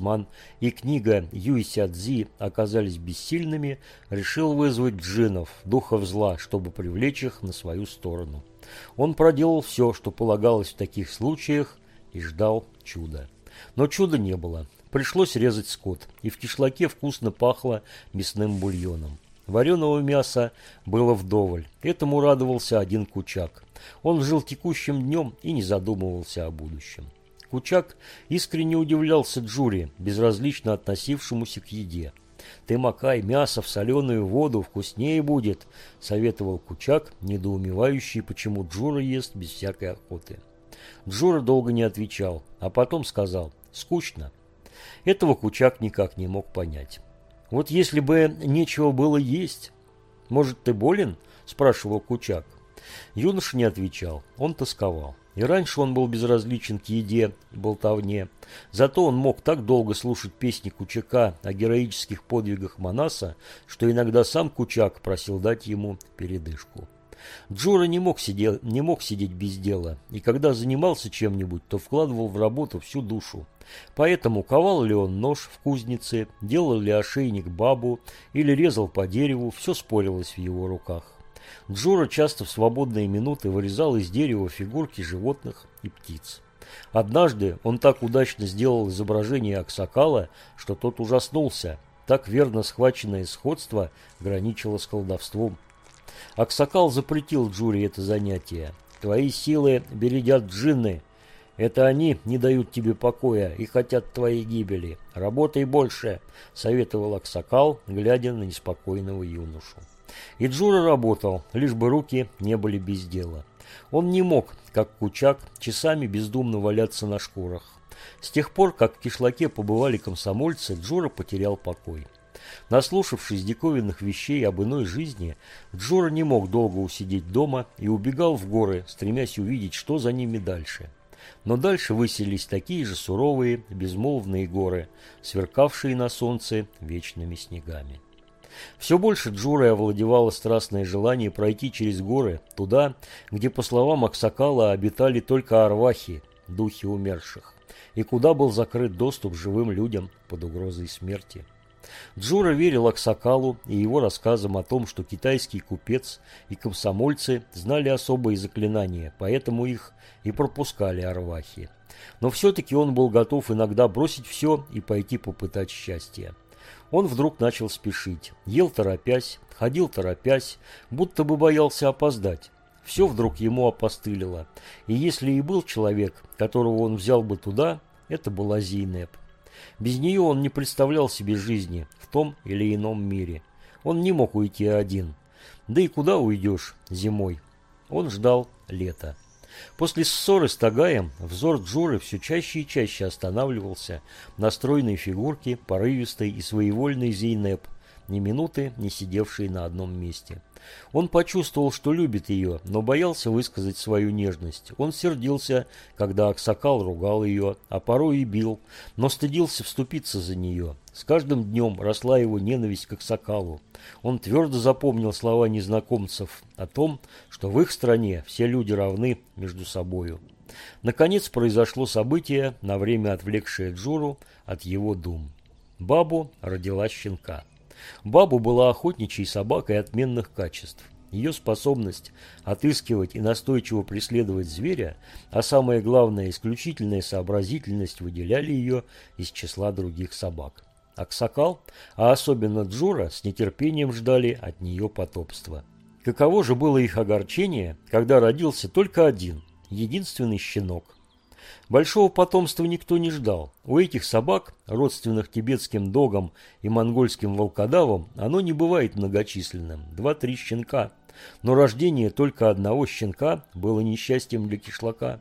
Ман и книга Юйсядзи оказались бессильными, решил вызвать джинов, духов зла, чтобы привлечь их на свою сторону. Он проделал все, что полагалось в таких случаях, и ждал чуда. Но чуда не было. Пришлось резать скот, и в кишлаке вкусно пахло мясным бульоном. Вареного мяса было вдоволь. Этому радовался один кучак. Он жил текущим днем и не задумывался о будущем. Кучак искренне удивлялся Джури, безразлично относившемуся к еде. «Ты макай мясо в соленую воду, вкуснее будет», — советовал Кучак, недоумевающий, почему Джура ест без всякой охоты. Джура долго не отвечал, а потом сказал «скучно». Этого Кучак никак не мог понять. «Вот если бы нечего было есть...» «Может, ты болен?» – спрашивал Кучак. Юноша не отвечал, он тосковал. И раньше он был безразличен к еде и болтовне. Зато он мог так долго слушать песни Кучака о героических подвигах Манаса, что иногда сам Кучак просил дать ему передышку. Джура не мог, сидел, не мог сидеть без дела, и когда занимался чем-нибудь, то вкладывал в работу всю душу. Поэтому ковал ли он нож в кузнице, делал ли ошейник бабу или резал по дереву, все спорилось в его руках. Джура часто в свободные минуты вырезал из дерева фигурки животных и птиц. Однажды он так удачно сделал изображение Аксакала, что тот ужаснулся. Так верно схваченное сходство граничило с колдовством. Аксакал запретил Джуре это занятие. «Твои силы бередят джинны. Это они не дают тебе покоя и хотят твоей гибели. Работай больше», — советовал Аксакал, глядя на неспокойного юношу. И Джура работал, лишь бы руки не были без дела. Он не мог, как Кучак, часами бездумно валяться на шкурах. С тех пор, как в кишлаке побывали комсомольцы, Джура потерял покой. Наслушавшись диковинных вещей об иной жизни, Джура не мог долго усидеть дома и убегал в горы, стремясь увидеть, что за ними дальше. Но дальше выселись такие же суровые, безмолвные горы, сверкавшие на солнце вечными снегами. Все больше Джурой овладевало страстное желание пройти через горы, туда, где, по словам Аксакала, обитали только арвахи, духи умерших, и куда был закрыт доступ живым людям под угрозой смерти. Джура верил Аксакалу и его рассказам о том, что китайский купец и комсомольцы знали особые заклинания, поэтому их и пропускали арвахи. Но все-таки он был готов иногда бросить все и пойти попытать счастья. Он вдруг начал спешить. Ел торопясь, ходил торопясь, будто бы боялся опоздать. Все вдруг ему опостылило. И если и был человек, которого он взял бы туда, это была Зейнеп. Без нее он не представлял себе жизни в том или ином мире. Он не мог уйти один. Да и куда уйдешь зимой? Он ждал лета. После ссоры с Тагаем взор Джуры все чаще и чаще останавливался на стройной фигурке, порывистой и своевольной Зейнеп, ни минуты не сидевшей на одном месте. Он почувствовал, что любит ее, но боялся высказать свою нежность. Он сердился, когда Аксакал ругал ее, а порой и бил, но стыдился вступиться за нее. С каждым днем росла его ненависть к Аксакалу. Он твердо запомнил слова незнакомцев о том, что в их стране все люди равны между собою. Наконец произошло событие, на время отвлекшее Джуру от его дум. Бабу родила щенка. Бабу была охотничьей собакой отменных качеств. Ее способность отыскивать и настойчиво преследовать зверя, а самое главное, исключительная сообразительность выделяли ее из числа других собак. Аксакал, а особенно Джура, с нетерпением ждали от нее потомства. Каково же было их огорчение, когда родился только один, единственный щенок. Большого потомства никто не ждал. У этих собак, родственных тибетским догам и монгольским волкодавам, оно не бывает многочисленным – два-три щенка. Но рождение только одного щенка было несчастьем для кишлака.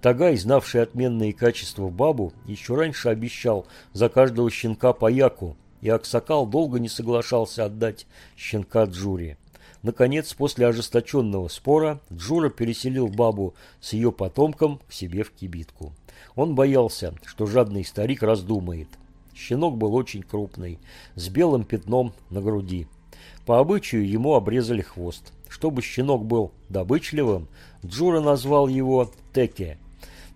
Тагай, знавший отменные качества бабу, еще раньше обещал за каждого щенка по яку, и Аксакал долго не соглашался отдать щенка Джури. Наконец, после ожесточенного спора, Джура переселил бабу с ее потомком к себе в кибитку. Он боялся, что жадный старик раздумает. Щенок был очень крупный, с белым пятном на груди. По обычаю ему обрезали хвост. Чтобы щенок был добычливым, Джура назвал его Теке.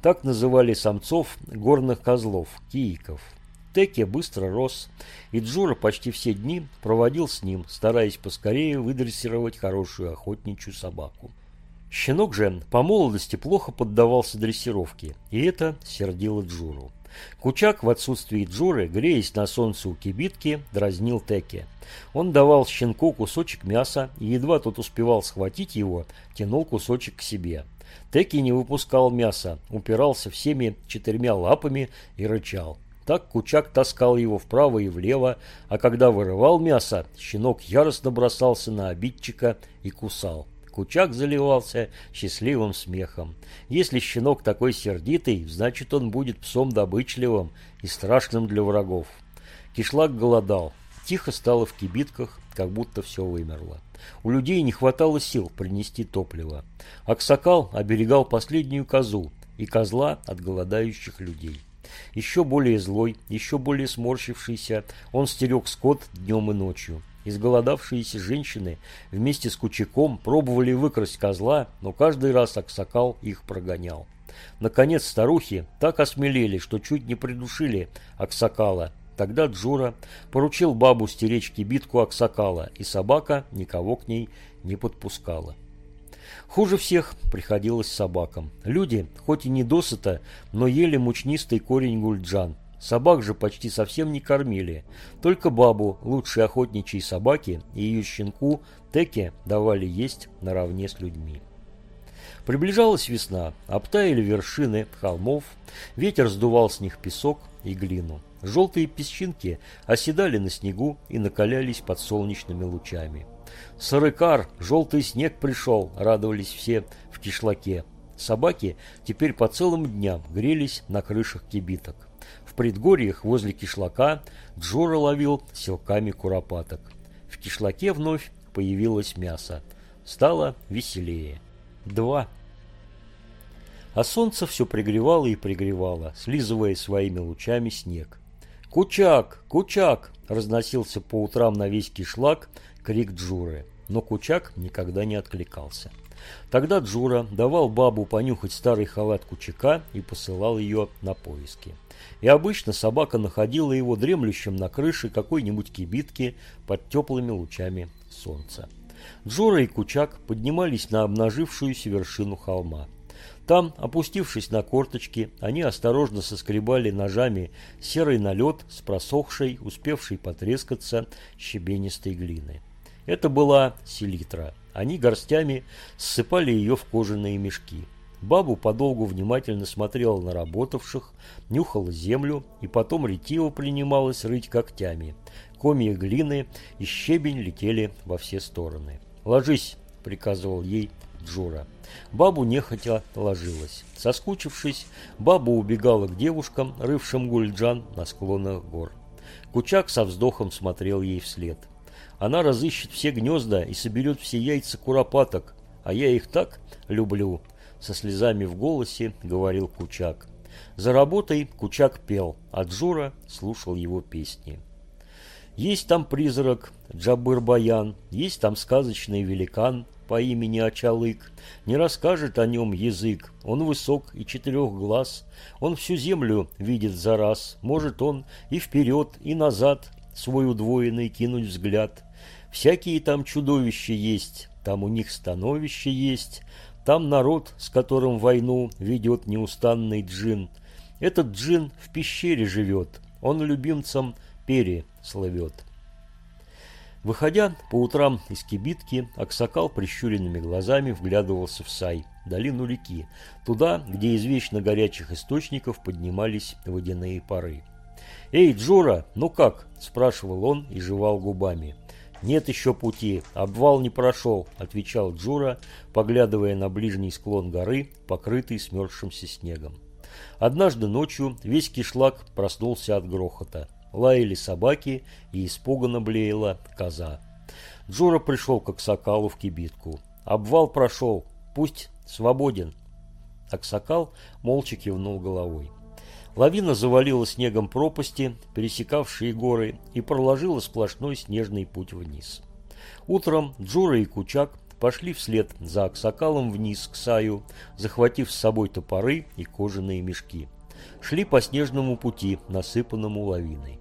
Так называли самцов горных козлов, кииков. Теке быстро рос, и Джура почти все дни проводил с ним, стараясь поскорее выдрессировать хорошую охотничью собаку. Щенок же по молодости плохо поддавался дрессировке, и это сердило Джуру. Кучак в отсутствии Джуры, греясь на солнце у кибитки, дразнил Теке. Он давал щенку кусочек мяса, и едва тот успевал схватить его, тянул кусочек к себе. Теки не выпускал мяса, упирался всеми четырьмя лапами и рычал. Так Кучак таскал его вправо и влево, а когда вырывал мясо, щенок яростно бросался на обидчика и кусал. Кучак заливался счастливым смехом. Если щенок такой сердитый, значит он будет псом добычливым и страшным для врагов. Кишлак голодал. Тихо стало в кибитках, как будто все вымерло. У людей не хватало сил принести топливо. Аксакал оберегал последнюю козу и козла от голодающих людей. Еще более злой, еще более сморщившийся, он стерег скот днем и ночью. Изголодавшиеся женщины вместе с Кучаком пробовали выкрасть козла, но каждый раз Аксакал их прогонял. Наконец старухи так осмелели, что чуть не придушили Аксакала. Тогда Джура поручил бабу стеречь кибитку Аксакала, и собака никого к ней не подпускала. Хуже всех приходилось собакам. Люди, хоть и не досыта, но ели мучнистый корень гульджан. Собак же почти совсем не кормили. Только бабу, лучшей охотничьей собаки, и ее щенку Теке давали есть наравне с людьми. Приближалась весна, обтаяли вершины холмов, ветер сдувал с них песок и глину. Желтые песчинки оседали на снегу и накалялись под солнечными лучами. Сырыкар, желтый снег пришел, радовались все в кишлаке. Собаки теперь по целым дням грелись на крышах кибиток. Предгорьях возле кишлака Джора ловил селками куропаток. В кишлаке вновь появилось мясо. Стало веселее. Два. А солнце все пригревало и пригревало, слизывая своими лучами снег. «Кучак! Кучак!» разносился по утрам на весь кишлак крик Джуры, но Кучак никогда не откликался. Тогда Джура давал бабу понюхать старый халат Кучака и посылал ее на поиски. И обычно собака находила его дремлющим на крыше какой-нибудь кибитки под теплыми лучами солнца. Джура и Кучак поднимались на обнажившуюся вершину холма. Там, опустившись на корточки, они осторожно соскребали ножами серый налет с просохшей, успевшей потрескаться щебенистой глины. Это была селитра. Они горстями ссыпали ее в кожаные мешки. Бабу подолгу внимательно смотрела на работавших, нюхала землю и потом ретиво принималась рыть когтями. Комья глины и щебень летели во все стороны. «Ложись!» – приказывал ей Джура. Бабу нехотя ложилась. Соскучившись, баба убегала к девушкам, рывшим гульджан на склонах гор. Кучак со вздохом смотрел ей вслед. Она разыщет все гнезда и соберет все яйца куропаток, а я их так люблю, со слезами в голосе говорил Кучак. За работой Кучак пел, а Джура слушал его песни. Есть там призрак Джабыр-Баян, есть там сказочный великан по имени Ачалык. Не расскажет о нем язык, он высок и четырех глаз, он всю землю видит за раз, может он и вперед, и назад свой удвоенный кинуть взгляд. Всякие там чудовища есть, там у них становище есть, там народ, с которым войну ведет неустанный джин. Этот джин в пещере живет, он любимцам пере словет. Выходя по утрам из кибитки, Аксакал прищуренными глазами вглядывался в Сай, долину реки, туда, где из вечно горячих источников поднимались водяные пары. «Эй, Джура, ну как?» – спрашивал он и жевал губами. «Нет еще пути, обвал не прошел», – отвечал Джура, поглядывая на ближний склон горы, покрытый смерзшимся снегом. Однажды ночью весь кишлак проснулся от грохота. Лаяли собаки и испуганно блеяла коза. Джура пришел к Аксакалу в кибитку. «Обвал прошел, пусть свободен». Аксакал молча кивнул головой. Лавина завалила снегом пропасти, пересекавшие горы, и проложила сплошной снежный путь вниз. Утром Джура и Кучак пошли вслед за Аксакалом вниз к Саю, захватив с собой топоры и кожаные мешки. шли по снежному пути, насыпанному лавиной.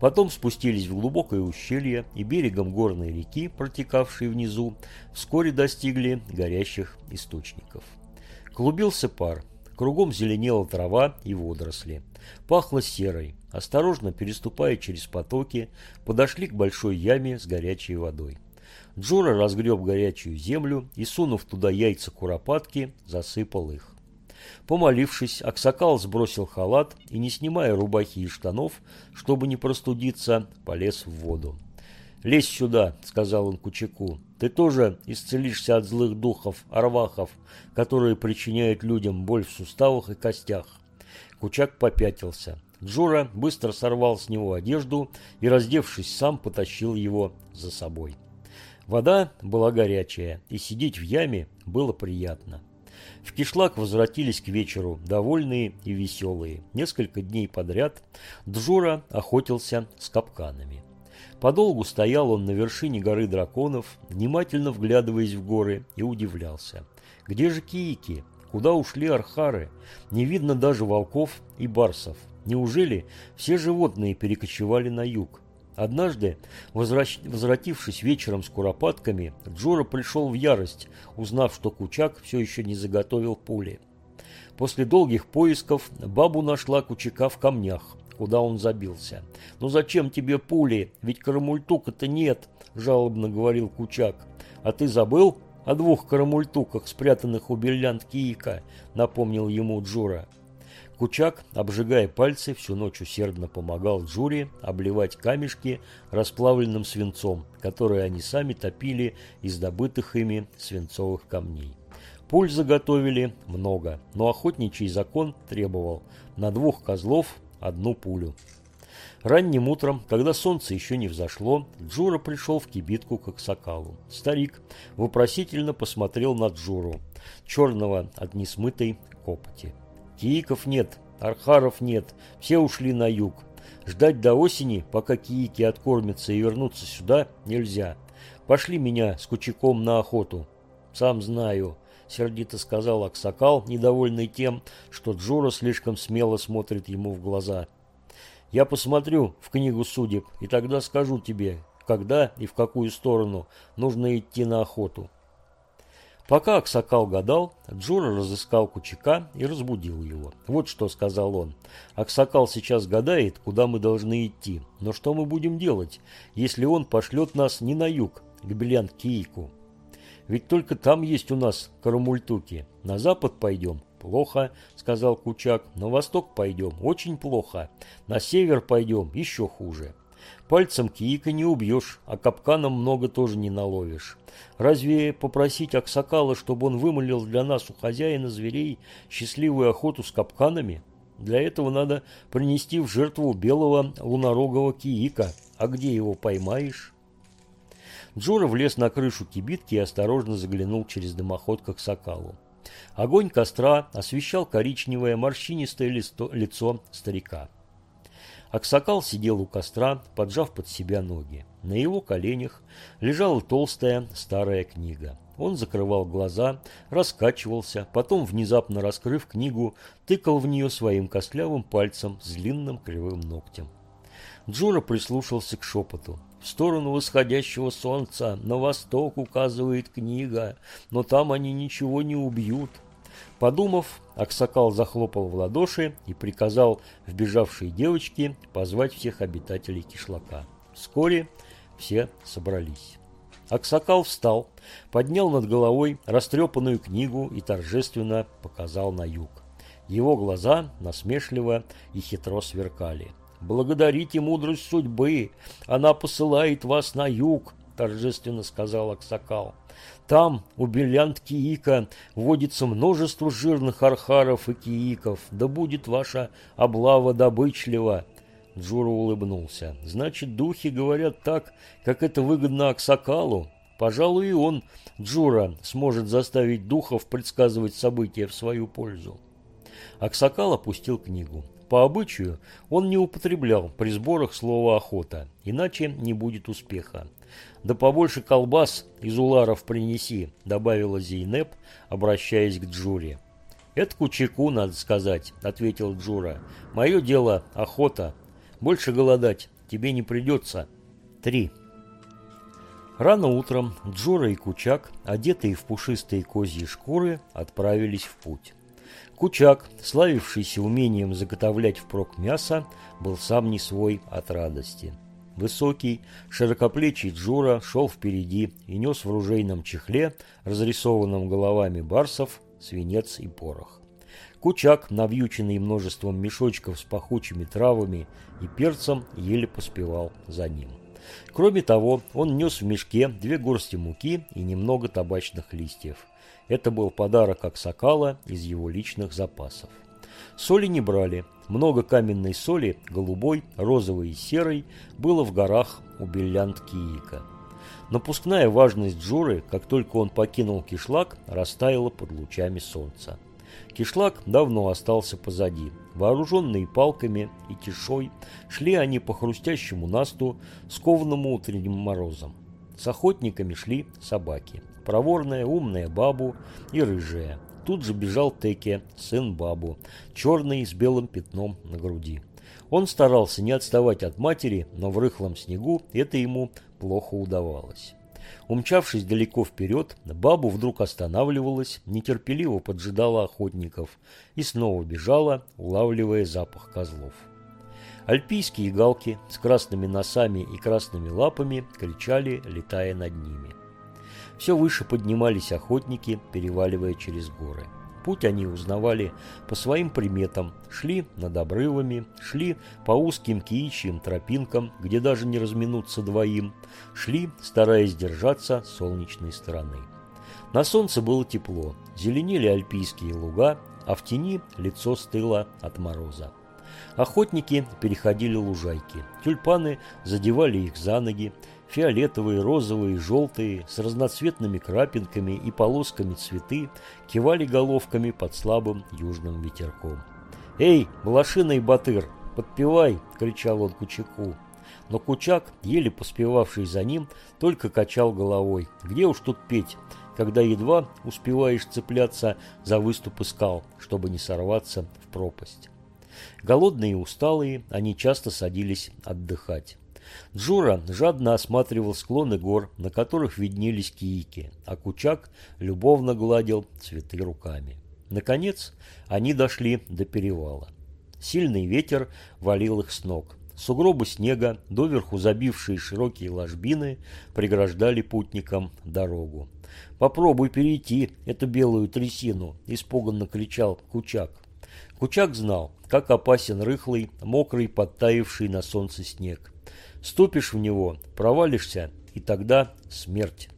Потом спустились в глубокое ущелье и берегом горной реки, протекавшей внизу, вскоре достигли горящих источников. Клубился пар, кругом зеленела трава и водоросли. Пахло серой. Осторожно переступая через потоки, подошли к большой яме с горячей водой. Джора разгреб горячую землю и, сунув туда яйца куропатки, засыпал их. Помолившись, Аксакал сбросил халат и, не снимая рубахи и штанов, чтобы не простудиться, полез в воду. «Лезь сюда», — сказал он Кучаку. «Ты тоже исцелишься от злых духов, арвахов, которые причиняют людям боль в суставах и костях». Кучак попятился. Джора быстро сорвал с него одежду и, раздевшись сам, потащил его за собой. Вода была горячая, и сидеть в яме было приятно. В кишлак возвратились к вечеру, довольные и веселые. Несколько дней подряд Джура охотился с капканами. Подолгу стоял он на вершине горы драконов, внимательно вглядываясь в горы, и удивлялся. Где же киики? Куда ушли архары? Не видно даже волков и барсов. Неужели все животные перекочевали на юг? Однажды, возвращ... возвратившись вечером с куропатками, Джора пришел в ярость, узнав, что Кучак все еще не заготовил пули. После долгих поисков бабу нашла Кучака в камнях, куда он забился. «Ну зачем тебе пули? Ведь карамультука-то нет», – жалобно говорил Кучак. «А ты забыл о двух карамультуках, спрятанных у бриллиант Киика?» – напомнил ему Джура. Кучак, обжигая пальцы, всю ночь усердно помогал Джуре обливать камешки расплавленным свинцом, которые они сами топили из добытых ими свинцовых камней. Пуль заготовили много, но охотничий закон требовал на двух козлов одну пулю. Ранним утром, когда солнце еще не взошло, Джура пришел в кибитку к Аксакалу. Старик вопросительно посмотрел на Джуру, черного от несмытой копоти. Кииков нет, архаров нет, все ушли на юг. Ждать до осени, пока киики откормятся и вернутся сюда, нельзя. Пошли меня с Кучаком на охоту. Сам знаю, сердито сказал Аксакал, недовольный тем, что Джура слишком смело смотрит ему в глаза. Я посмотрю в книгу судеб, и тогда скажу тебе, когда и в какую сторону нужно идти на охоту. Пока Аксакал гадал, Джура разыскал Кучака и разбудил его. Вот что сказал он. Аксакал сейчас гадает, куда мы должны идти. Но что мы будем делать, если он пошлет нас не на юг, к Белян-Киику? Ведь только там есть у нас карамультуки. На запад пойдем? Плохо, сказал Кучак. На восток пойдем? Очень плохо. На север пойдем? Еще хуже. Пальцем киика не убьешь, а капканом много тоже не наловишь. Разве попросить Аксакала, чтобы он вымолил для нас у хозяина зверей счастливую охоту с капканами? Для этого надо принести в жертву белого лунорогого киика. А где его поймаешь? Джора влез на крышу кибитки и осторожно заглянул через дымоход к Аксакалу. Огонь костра освещал коричневое морщинистое лицо старика. Аксакал сидел у костра, поджав под себя ноги. На его коленях лежала толстая старая книга. Он закрывал глаза, раскачивался, потом, внезапно раскрыв книгу, тыкал в нее своим костлявым пальцем с длинным кривым ногтем. Джура прислушался к шепоту. В сторону восходящего солнца на восток указывает книга, но там они ничего не убьют. Подумав, Аксакал захлопал в ладоши и приказал вбежавшей девочке позвать всех обитателей кишлака. Вскоре все собрались. Аксакал встал, поднял над головой растрепанную книгу и торжественно показал на юг. Его глаза насмешливо и хитро сверкали. «Благодарите мудрость судьбы! Она посылает вас на юг!» – торжественно сказал Аксакал. Там, у Белянт Киика, водится множество жирных архаров и кииков. Да будет ваша облава добычлива. Джура улыбнулся. Значит, духи говорят так, как это выгодно Аксакалу. Пожалуй, и он, Джура, сможет заставить духов предсказывать события в свою пользу. Аксакал опустил книгу. По обычаю он не употреблял при сборах слова «охота», иначе не будет успеха. «Да побольше колбас из уларов принеси», — добавила Зейнеп, обращаясь к Джуре. «Это Кучаку, надо сказать», — ответил Джура. «Мое дело — охота. Больше голодать тебе не придется». Три. Рано утром Джура и Кучак, одетые в пушистые козьи шкуры, отправились в путь. Кучак, славившийся умением заготовлять впрок мясо, был сам не свой от радости. Высокий, широкоплечий Джура шел впереди и нес в ружейном чехле, разрисованном головами барсов, свинец и порох. Кучак, навьюченный множеством мешочков с пахучими травами и перцем, еле поспевал за ним. Кроме того, он нес в мешке две горсти муки и немного табачных листьев. Это был подарок Аксакала из его личных запасов. Соли не брали. Много каменной соли, голубой, розовой и серой, было в горах у Беллянд-Киика. Напускная важность Джуры, как только он покинул кишлак, растаяла под лучами солнца. Кишлак давно остался позади. Вооруженные палками и тишой, шли они по хрустящему насту, скованному утренним морозом. С охотниками шли собаки. Проворная, умная бабу и рыжая. Тут же бежал Теке, сын бабу, черный с белым пятном на груди. Он старался не отставать от матери, но в рыхлом снегу это ему плохо удавалось. Умчавшись далеко вперед, бабу вдруг останавливалась, нетерпеливо поджидала охотников и снова бежала, улавливая запах козлов. Альпийские галки с красными носами и красными лапами кричали, летая над ними. Все выше поднимались охотники, переваливая через горы. Путь они узнавали по своим приметам, шли над обрывами, шли по узким киичьим тропинкам, где даже не разминуться двоим, шли, стараясь держаться солнечной стороны. На солнце было тепло, зеленели альпийские луга, а в тени лицо стыло от мороза. Охотники переходили лужайки, тюльпаны задевали их за ноги, Фиолетовые, розовые, желтые, с разноцветными крапинками и полосками цветы кивали головками под слабым южным ветерком. «Эй, блошиный батыр, подпевай!» – кричал он Кучаку. Но Кучак, еле поспевавший за ним, только качал головой. Где уж тут петь, когда едва успеваешь цепляться за выступы скал, чтобы не сорваться в пропасть. Голодные и усталые, они часто садились отдыхать. Джура жадно осматривал склоны гор, на которых виднелись киики, а Кучак любовно гладил цветы руками. Наконец, они дошли до перевала. Сильный ветер валил их с ног. Сугробы снега, доверху забившие широкие ложбины, преграждали путникам дорогу. «Попробуй перейти эту белую трясину!» – испуганно кричал Кучак. Кучак знал, как опасен рыхлый, мокрый, подтаивший на солнце снег. Ступишь в него, провалишься, и тогда смерть.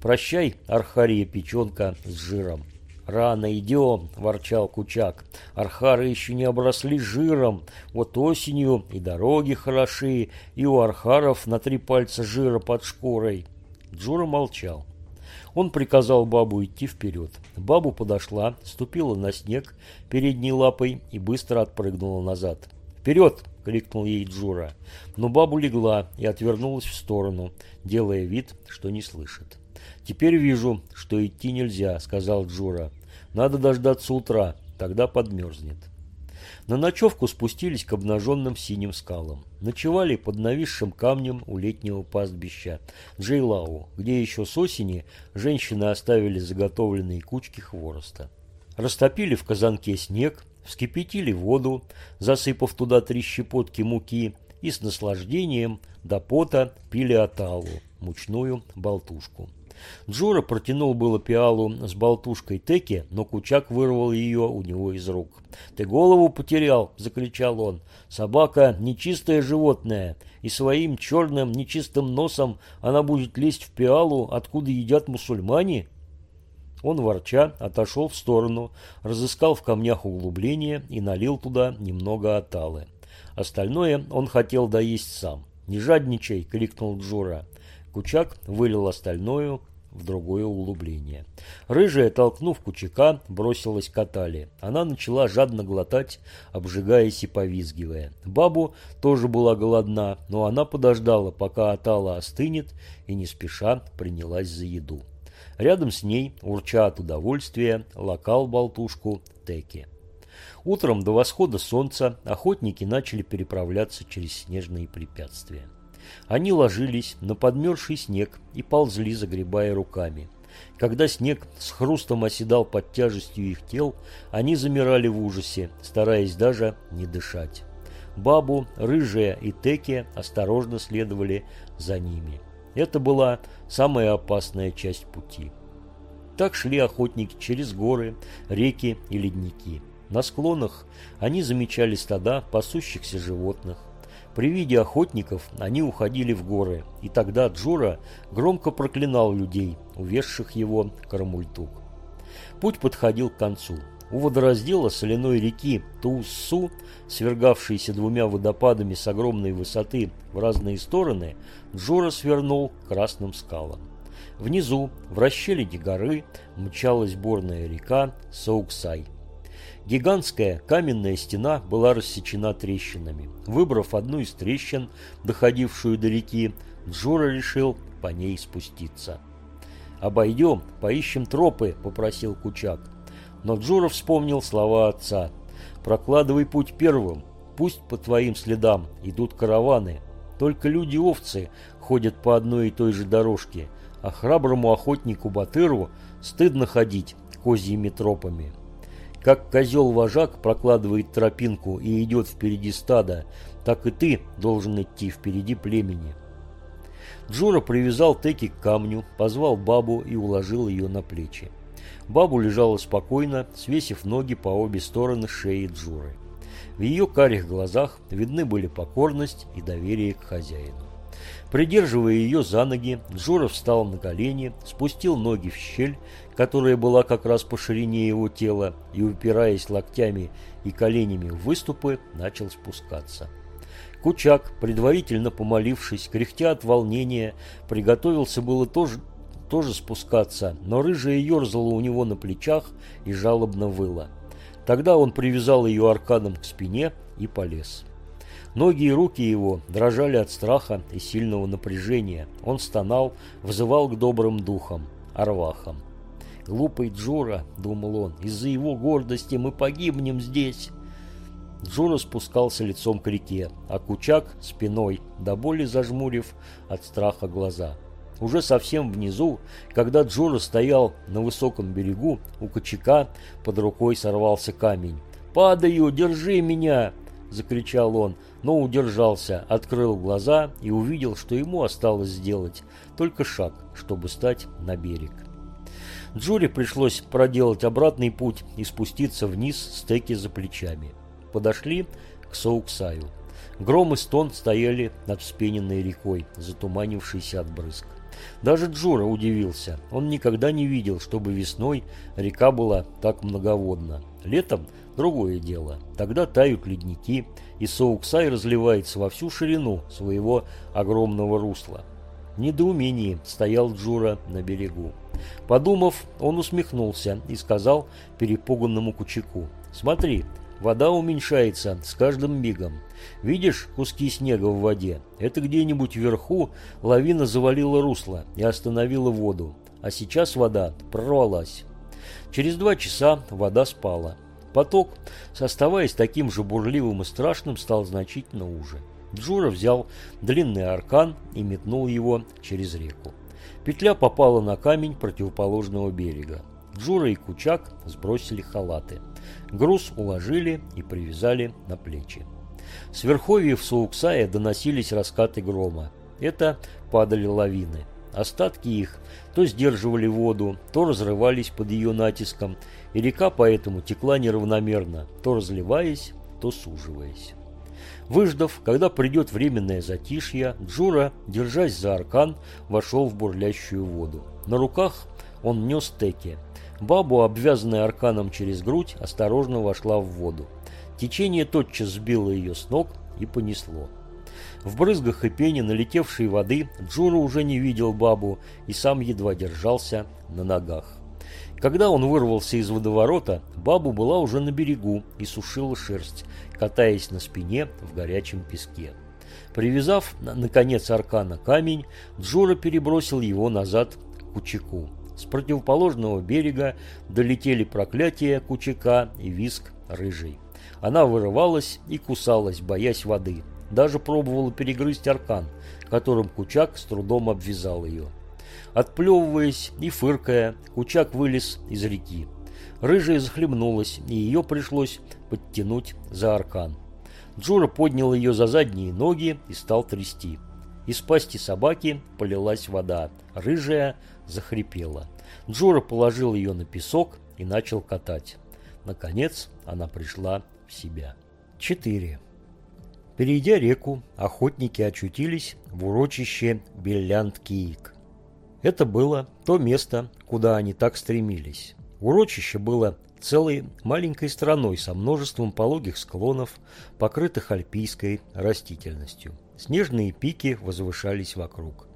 Прощай, архария печенка с жиром. «Рано идем», – ворчал Кучак. «Архары еще не обросли жиром. Вот осенью и дороги хороши, и у архаров на три пальца жира под шкурой». Джура молчал. Он приказал бабу идти вперед. Бабу подошла, ступила на снег передней лапой и быстро отпрыгнула назад. «Вперед!» – крикнул ей Джура. Но бабу легла и отвернулась в сторону, делая вид, что не слышит. «Теперь вижу, что идти нельзя», – сказал Джура. «Надо дождаться утра, тогда подмерзнет». На ночевку спустились к обнаженным синим скалам. Ночевали под нависшим камнем у летнего пастбища Джейлау, где еще с осени женщины оставили заготовленные кучки хвороста. Растопили в казанке снег, вскипятили воду, засыпав туда три щепотки муки, и с наслаждением до пота пили оталу, мучную болтушку. Джора протянул было пиалу с болтушкой Теки, но Кучак вырвал ее у него из рук. «Ты голову потерял!» – закричал он. «Собака – нечистое животное, и своим черным нечистым носом она будет лезть в пиалу, откуда едят мусульмане?» Он, ворча, отошел в сторону, разыскал в камнях углубление и налил туда немного оталы. Остальное он хотел доесть сам. «Не жадничай!» — крикнул Джура. Кучак вылил остальное в другое углубление. Рыжая, толкнув Кучака, бросилась к Атале. Она начала жадно глотать, обжигаясь и повизгивая. Бабу тоже была голодна, но она подождала, пока Атала остынет, и не спеша принялась за еду. Рядом с ней, урча от удовольствия, локал болтушку Теки. Утром до восхода солнца охотники начали переправляться через снежные препятствия. Они ложились на подмерзший снег и ползли, загребая руками. Когда снег с хрустом оседал под тяжестью их тел, они замирали в ужасе, стараясь даже не дышать. Бабу, Рыжая и Теки осторожно следовали за ними. Это была самая опасная часть пути. Так шли охотники через горы, реки и ледники. На склонах они замечали стада пасущихся животных. При виде охотников они уходили в горы, и тогда Джура громко проклинал людей, увезших его Карамультук. Путь подходил к концу. У водораздела соляной реки Туссу, свергавшейся двумя водопадами с огромной высоты в разные стороны, Джора свернул к красным скалам. Внизу, в расщелине горы, мчалась бурная река Сауксай. Гигантская каменная стена была рассечена трещинами. Выбрав одну из трещин, доходившую до реки, Джора решил по ней спуститься. «Обойдем, поищем тропы», – попросил Кучак. Но Джора вспомнил слова отца. «Прокладывай путь первым, пусть по твоим следам идут караваны. Только люди-овцы ходят по одной и той же дорожке, а храброму охотнику Батыру стыдно ходить козьими тропами». Как козел-вожак прокладывает тропинку и идет впереди стада, так и ты должен идти впереди племени. Джура привязал Теки к камню, позвал бабу и уложил ее на плечи. Бабу лежала спокойно, свесив ноги по обе стороны шеи Джуры. В ее карих глазах видны были покорность и доверие к хозяину. Придерживая ее за ноги, Джора встал на колени, спустил ноги в щель, которая была как раз по ширине его тела, и, упираясь локтями и коленями в выступы, начал спускаться. Кучак, предварительно помолившись, кряхтя от волнения, приготовился было тоже, тоже спускаться, но рыжая ерзала у него на плечах и жалобно выла. Тогда он привязал ее арканом к спине и полез. Ноги и руки его дрожали от страха и сильного напряжения. Он стонал, взывал к добрым духам, арвахам. «Глупый Джора», — думал он, — «из-за его гордости мы погибнем здесь». Джора спускался лицом к реке, а Кучак — спиной, до боли зажмурив от страха глаза. Уже совсем внизу, когда Джора стоял на высоком берегу, у Кучака под рукой сорвался камень. «Падаю, держи меня!» – закричал он, но удержался, открыл глаза и увидел, что ему осталось сделать только шаг, чтобы стать на берег. Джури пришлось проделать обратный путь и спуститься вниз стеки за плечами. Подошли к Соуксаю. Гром и стон стояли над вспененной рекой, затуманившейся от брызг. Даже Джура удивился. Он никогда не видел, чтобы весной река была так многоводна. Летом другое дело. Тогда тают ледники, и Соуксай разливается во всю ширину своего огромного русла. В недоумении стоял Джура на берегу. Подумав, он усмехнулся и сказал перепуганному Кучаку. «Смотри, вода уменьшается с каждым мигом. Видишь куски снега в воде? Это где-нибудь вверху лавина завалила русло и остановила воду, а сейчас вода прорвалась». Через два часа вода спала. Поток, оставаясь таким же бурливым и страшным, стал значительно уже. Джура взял длинный аркан и метнул его через реку. Петля попала на камень противоположного берега. Джура и Кучак сбросили халаты. Груз уложили и привязали на плечи. С верховьев Сауксая доносились раскаты грома. Это падали лавины. Остатки их то сдерживали воду, то разрывались под ее натиском, и река поэтому текла неравномерно, то разливаясь, то суживаясь. Выждав, когда придет временное затишье, Джура, держась за аркан, вошел в бурлящую воду. На руках он нес теки. Бабу, обвязанная арканом через грудь, осторожно вошла в воду. Течение тотчас сбило ее с ног и понесло. В брызгах и пене налетевшей воды Джура уже не видел бабу и сам едва держался на ногах. Когда он вырвался из водоворота, бабу была уже на берегу и сушила шерсть, катаясь на спине в горячем песке. Привязав, наконец, аркана камень, Джора перебросил его назад к Кучаку. С противоположного берега долетели проклятия Кучака и виск рыжий. Она вырывалась и кусалась, боясь воды. Даже пробовала перегрызть аркан, которым Кучак с трудом обвязал ее. Отплевываясь и фыркая, Кучак вылез из реки. Рыжая захлебнулась, и ее пришлось подтянуть за аркан. Джура поднял ее за задние ноги и стал трясти. Из пасти собаки полилась вода. Рыжая захрипела. Джура положил ее на песок и начал катать. Наконец она пришла в себя. 4. Перейдя реку, охотники очутились в урочище Беллянд-Киик. Это было то место, куда они так стремились. Урочище было целой маленькой страной со множеством пологих склонов, покрытых альпийской растительностью. Снежные пики возвышались вокруг.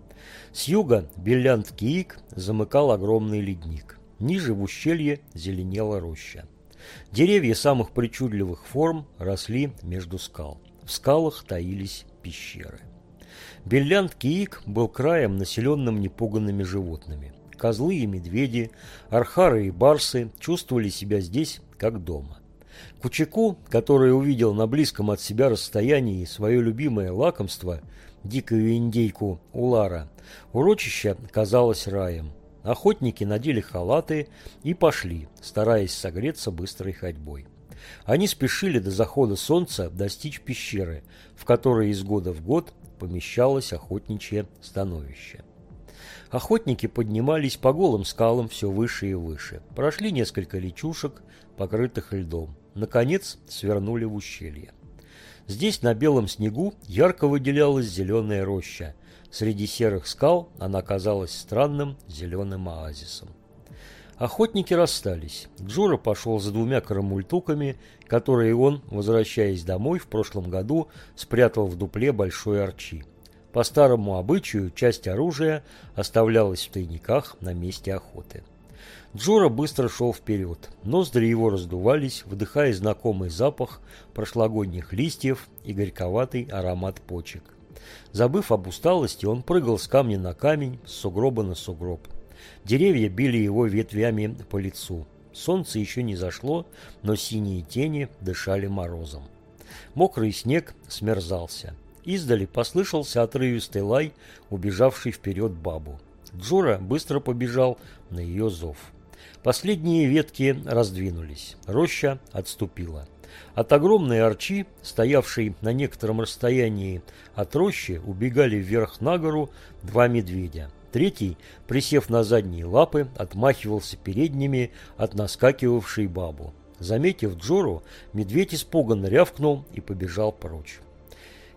С юга Беллянд-Киик замыкал огромный ледник. Ниже в ущелье зеленела роща. Деревья самых причудливых форм росли между скал. В скалах таились пещеры. Беллянд-Киик был краем, населенным непуганными животными. Козлы и медведи, архары и барсы чувствовали себя здесь как дома. Кучаку, который увидел на близком от себя расстоянии свое любимое лакомство, дикую индейку Улара, урочище казалось раем. Охотники надели халаты и пошли, стараясь согреться быстрой ходьбой. Они спешили до захода солнца достичь пещеры, в которой из года в год помещалось охотничье становище. Охотники поднимались по голым скалам все выше и выше. Прошли несколько речушек, покрытых льдом. Наконец свернули в ущелье. Здесь на белом снегу ярко выделялась зеленая роща. Среди серых скал она казалась странным зеленым оазисом. Охотники расстались. Джура пошел за двумя карамультуками, которые он, возвращаясь домой в прошлом году, спрятал в дупле большой арчи. По старому обычаю часть оружия оставлялась в тайниках на месте охоты. Джора быстро шел вперед. Ноздри его раздувались, вдыхая знакомый запах прошлогодних листьев и горьковатый аромат почек. Забыв об усталости, он прыгал с камня на камень, с сугроба на сугроб. Деревья били его ветвями по лицу. Солнце еще не зашло, но синие тени дышали морозом. Мокрый снег смерзался. Издали послышался отрывистый лай, убежавший вперед бабу. Джора быстро побежал на ее зов. Последние ветки раздвинулись. Роща отступила. От огромной арчи, стоявшей на некотором расстоянии от рощи, убегали вверх на гору два медведя. Третий, присев на задние лапы, отмахивался передними от наскакивавшей бабу. Заметив Джору, медведь испуганно рявкнул и побежал прочь.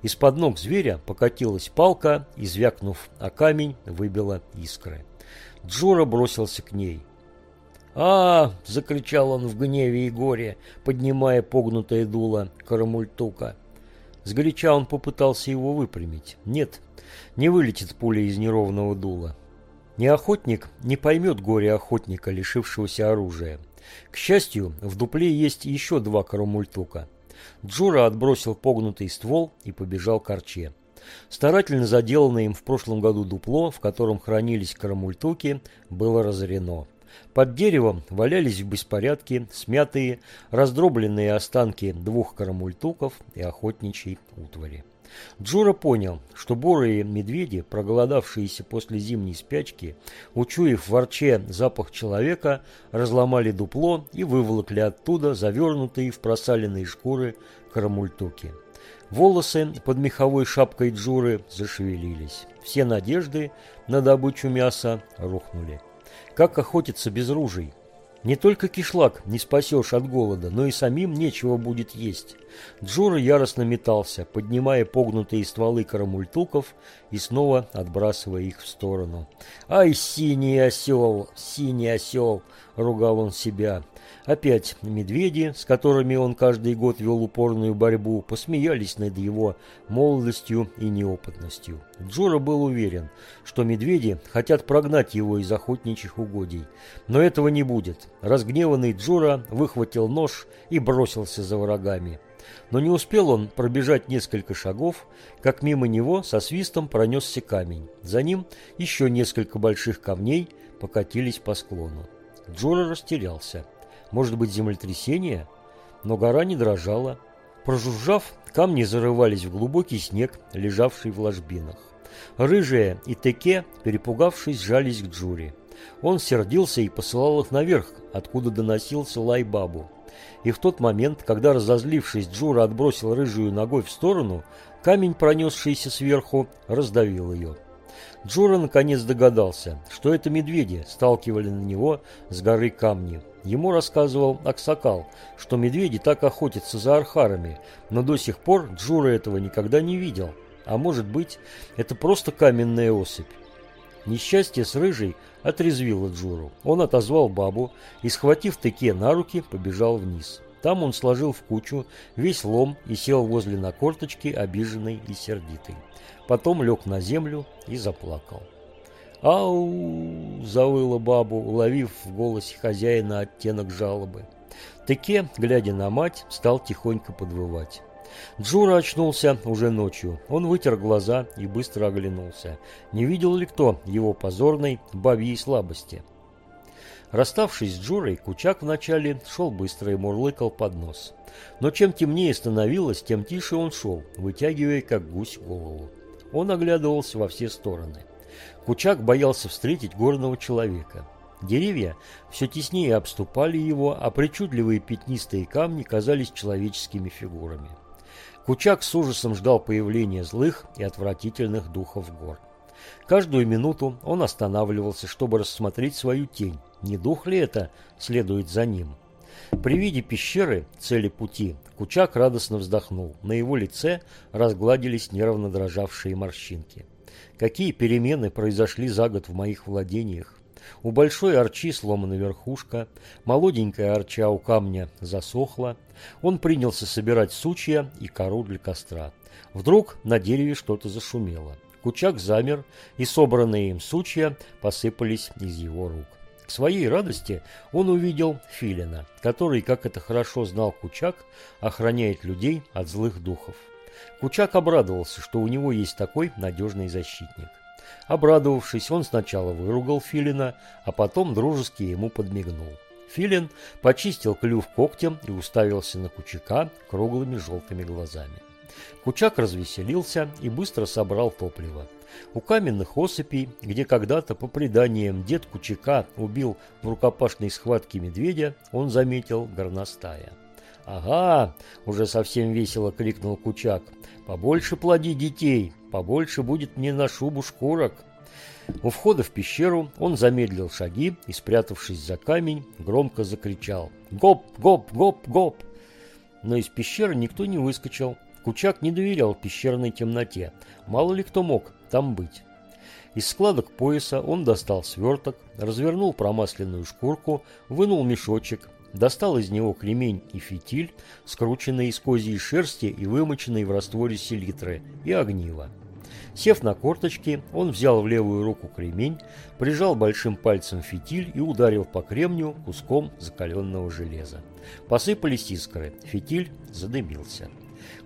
Из-под ног зверя покатилась палка и, звякнув о камень, выбила искры. Джора бросился к ней. А, закричал он в гневе и горе, поднимая погнутое дуло карамультука. Сгоряча он попытался его выпрямить. Нет, не вылетит пуля из неровного дула. Ни охотник не поймет горе охотника, лишившегося оружия. К счастью, в дупле есть еще два карамультука – Джура отбросил погнутый ствол и побежал к арче. Старательно заделанное им в прошлом году дупло, в котором хранились карамультуки, было разорено. Под деревом валялись в беспорядке смятые, раздробленные останки двух карамультуков и охотничьей утвари. Джура понял, что бурые медведи, проголодавшиеся после зимней спячки, учуяв в ворче запах человека, разломали дупло и выволокли оттуда завернутые в просаленные шкуры карамультуки. Волосы под меховой шапкой Джуры зашевелились. Все надежды на добычу мяса рухнули. Как охотиться без ружей? Не только кишлак не спасешь от голода, но и самим нечего будет есть. Джура яростно метался, поднимая погнутые стволы карамультуков и снова отбрасывая их в сторону. «Ай, синий осел, синий осел!» — ругал он себя. Опять медведи, с которыми он каждый год вел упорную борьбу, посмеялись над его молодостью и неопытностью. Джора был уверен, что медведи хотят прогнать его из охотничьих угодий. Но этого не будет. Разгневанный Джора выхватил нож и бросился за врагами. Но не успел он пробежать несколько шагов, как мимо него со свистом пронесся камень. За ним еще несколько больших камней покатились по склону. Джора растерялся. Может быть, землетрясение? Но гора не дрожала. Прожужжав, камни зарывались в глубокий снег, лежавший в ложбинах. Рыжая и Теке, перепугавшись, жались к Джури. Он сердился и посылал их наверх, откуда доносился лай бабу. И в тот момент, когда, разозлившись, Джура отбросил рыжую ногой в сторону, камень, пронесшийся сверху, раздавил ее. Джура наконец догадался, что это медведи сталкивали на него с горы камни. Ему рассказывал Аксакал, что медведи так охотятся за архарами, но до сих пор Джура этого никогда не видел. А может быть, это просто каменная осыпь. Несчастье с рыжей отрезвило Джуру. Он отозвал бабу и, схватив Теке на руки, побежал вниз. Там он сложил в кучу весь лом и сел возле на корточки, обиженный и сердитый. Потом лег на землю и заплакал. «Ау!» – завыла бабу, уловив в голосе хозяина оттенок жалобы. Теке, глядя на мать, стал тихонько подвывать. Джура очнулся уже ночью. Он вытер глаза и быстро оглянулся. Не видел ли кто его позорной бабьей слабости? Расставшись с Джурой, Кучак вначале шел быстро и мурлыкал под нос. Но чем темнее становилось, тем тише он шел, вытягивая как гусь голову. Он оглядывался во все стороны. Кучак боялся встретить горного человека. Деревья все теснее обступали его, а причудливые пятнистые камни казались человеческими фигурами. Кучак с ужасом ждал появления злых и отвратительных духов гор. Каждую минуту он останавливался, чтобы рассмотреть свою тень. Не дух ли это следует за ним? При виде пещеры, цели пути, Кучак радостно вздохнул. На его лице разгладились нервно дрожавшие морщинки. Какие перемены произошли за год в моих владениях? У большой арчи сломана верхушка, молоденькая арча у камня засохла. Он принялся собирать сучья и кору для костра. Вдруг на дереве что-то зашумело. Кучак замер, и собранные им сучья посыпались из его рук. К своей радости он увидел Филина, который, как это хорошо знал Кучак, охраняет людей от злых духов. Кучак обрадовался, что у него есть такой надежный защитник. Обрадовавшись, он сначала выругал Филина, а потом дружески ему подмигнул. Филин почистил клюв когтем и уставился на Кучака круглыми желтыми глазами. Кучак развеселился и быстро собрал топливо. У каменных осыпей, где когда-то, по преданиям, дед Кучака убил в рукопашной схватке медведя, он заметил горностая. «Ага!» – уже совсем весело крикнул Кучак. «Побольше плоди детей, побольше будет мне на шубу шкурок». У входа в пещеру он замедлил шаги и, спрятавшись за камень, громко закричал «Гоп, гоп, гоп, гоп!». Но из пещеры никто не выскочил. Кучак не доверял пещерной темноте. Мало ли кто мог там быть. Из складок пояса он достал сверток, развернул промасленную шкурку, вынул мешочек, достал из него кремень и фитиль, скрученные из козьей шерсти и вымоченные в растворе селитры, и огниво. Сев на корточки, он взял в левую руку кремень, прижал большим пальцем фитиль и ударил по кремню куском закаленного железа. Посыпались искры, фитиль задымился.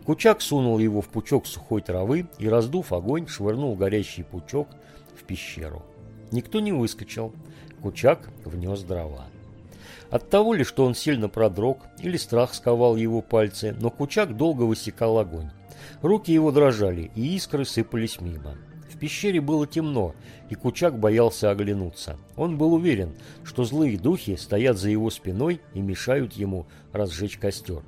Кучак сунул его в пучок сухой травы и, раздув огонь, швырнул горящий пучок в пещеру. Никто не выскочил. Кучак внес дрова. От того ли, что он сильно продрог, или страх сковал его пальцы, но Кучак долго высекал огонь. Руки его дрожали, и искры сыпались мимо. В пещере было темно, и Кучак боялся оглянуться. Он был уверен, что злые духи стоят за его спиной и мешают ему разжечь костер.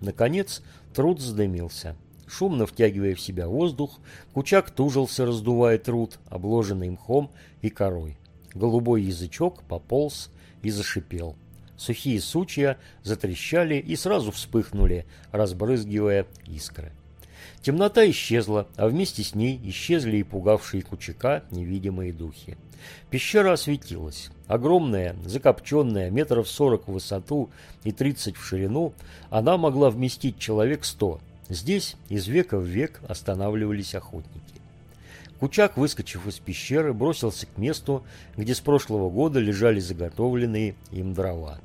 Наконец, труд задымился. Шумно втягивая в себя воздух, Кучак тужился, раздувая труд, обложенный мхом и корой. Голубой язычок пополз и зашипел. Сухие сучья затрещали и сразу вспыхнули, разбрызгивая искры. Темнота исчезла, а вместе с ней исчезли и пугавшие Кучака невидимые духи. Пещера осветилась. Огромная, закопченная, метров сорок в высоту и тридцать в ширину, она могла вместить человек сто. Здесь из века в век останавливались охотники. Кучак, выскочив из пещеры, бросился к месту, где с прошлого года лежали заготовленные им дрова.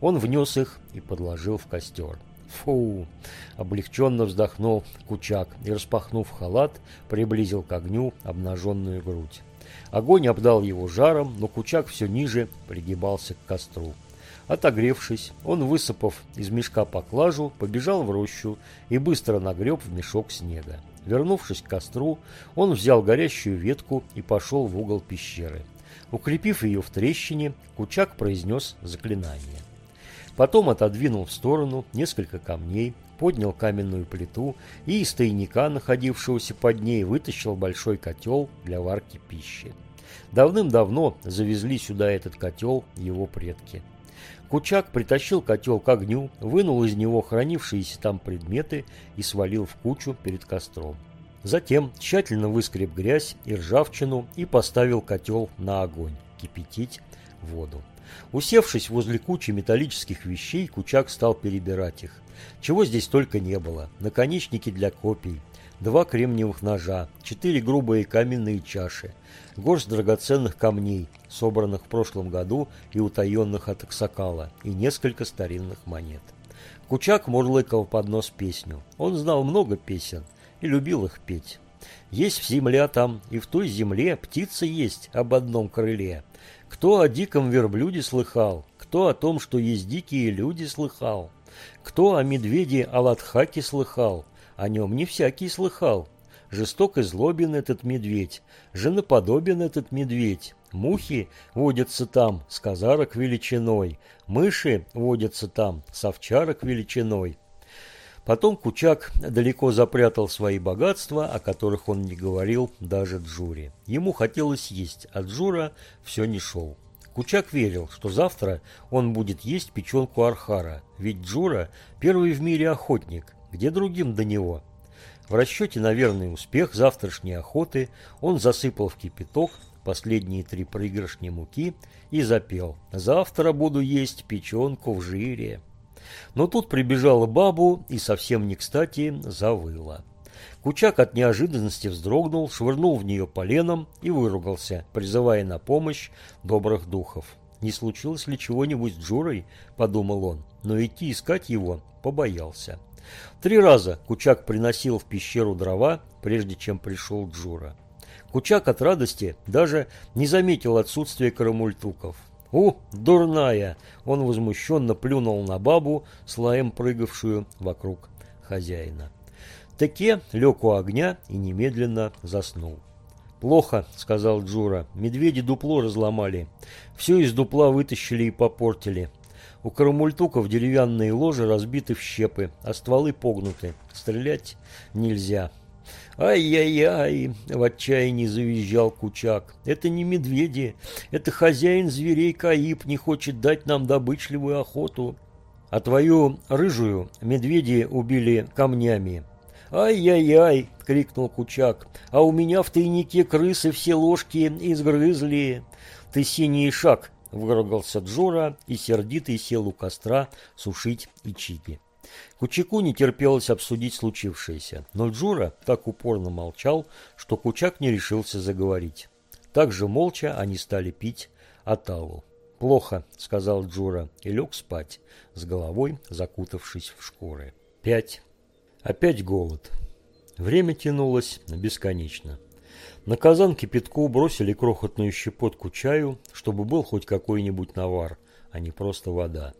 Он внес их и подложил в костер. Фу! Облегченно вздохнул Кучак и, распахнув халат, приблизил к огню обнаженную грудь. Огонь обдал его жаром, но Кучак все ниже пригибался к костру. Отогревшись, он, высыпав из мешка поклажу, побежал в рощу и быстро нагреб в мешок снега. Вернувшись к костру, он взял горящую ветку и пошел в угол пещеры. Укрепив ее в трещине, Кучак произнес заклинание. Потом отодвинул в сторону несколько камней, поднял каменную плиту и из тайника, находившегося под ней, вытащил большой котел для варки пищи. Давным-давно завезли сюда этот котел его предки. Кучак притащил котел к огню, вынул из него хранившиеся там предметы и свалил в кучу перед костром. Затем тщательно выскреб грязь и ржавчину и поставил котел на огонь, кипятить воду. Усевшись возле кучи металлических вещей, Кучак стал перебирать их. Чего здесь только не было. Наконечники для копий, два кремниевых ножа, четыре грубые каменные чаши, горсть драгоценных камней, собранных в прошлом году и утаенных от Аксакала, и несколько старинных монет. Кучак мурлыкал под нос песню. Он знал много песен и любил их петь. Есть в земля там, и в той земле птица есть об одном крыле. Кто о диком верблюде слыхал, кто о том, что есть дикие люди, слыхал, кто о медведе Алатхаке слыхал, о нем не всякий слыхал. Жесток и злобен этот медведь, женоподобен этот медведь. Мухи водятся там с казарок величиной, мыши водятся там с овчарок величиной. Потом Кучак далеко запрятал свои богатства, о которых он не говорил даже Джуре. Ему хотелось есть, а Джура все не шел. Кучак верил, что завтра он будет есть печенку Архара, ведь Джура – первый в мире охотник, где другим до него. В расчете на верный успех завтрашней охоты он засыпал в кипяток последние три пригоршни муки и запел «Завтра буду есть печенку в жире». Но тут прибежала бабу и совсем не кстати завыла. Кучак от неожиданности вздрогнул, швырнул в нее поленом и выругался, призывая на помощь добрых духов. «Не случилось ли чего-нибудь с Джурой?» – подумал он, но идти искать его побоялся. Три раза Кучак приносил в пещеру дрова, прежде чем пришел Джура. Кучак от радости даже не заметил отсутствия карамультуков. «У, дурная!» Он возмущенно плюнул на бабу, слаем прыгавшую вокруг хозяина. Теке лег у огня и немедленно заснул. «Плохо», — сказал Джура. «Медведи дупло разломали. Все из дупла вытащили и попортили. У карамультуков деревянные ложи разбиты в щепы, а стволы погнуты. Стрелять нельзя». «Ай-яй-яй!» — в отчаянии завизжал Кучак. «Это не медведи, это хозяин зверей Каиб не хочет дать нам добычливую охоту. А твою рыжую медведи убили камнями». «Ай-яй-яй!» — крикнул Кучак. «А у меня в тайнике крысы все ложки изгрызли!» «Ты синий шаг!» — выругался Джора и сердитый сел у костра сушить и чипи. Кучаку не терпелось обсудить случившееся, но Джура так упорно молчал, что Кучак не решился заговорить. Так же молча они стали пить атаву. «Плохо», — сказал Джура и лег спать, с головой закутавшись в шкуры. Пять. Опять голод. Время тянулось бесконечно. На казан кипятку бросили крохотную щепотку чаю, чтобы был хоть какой-нибудь навар, а не просто вода.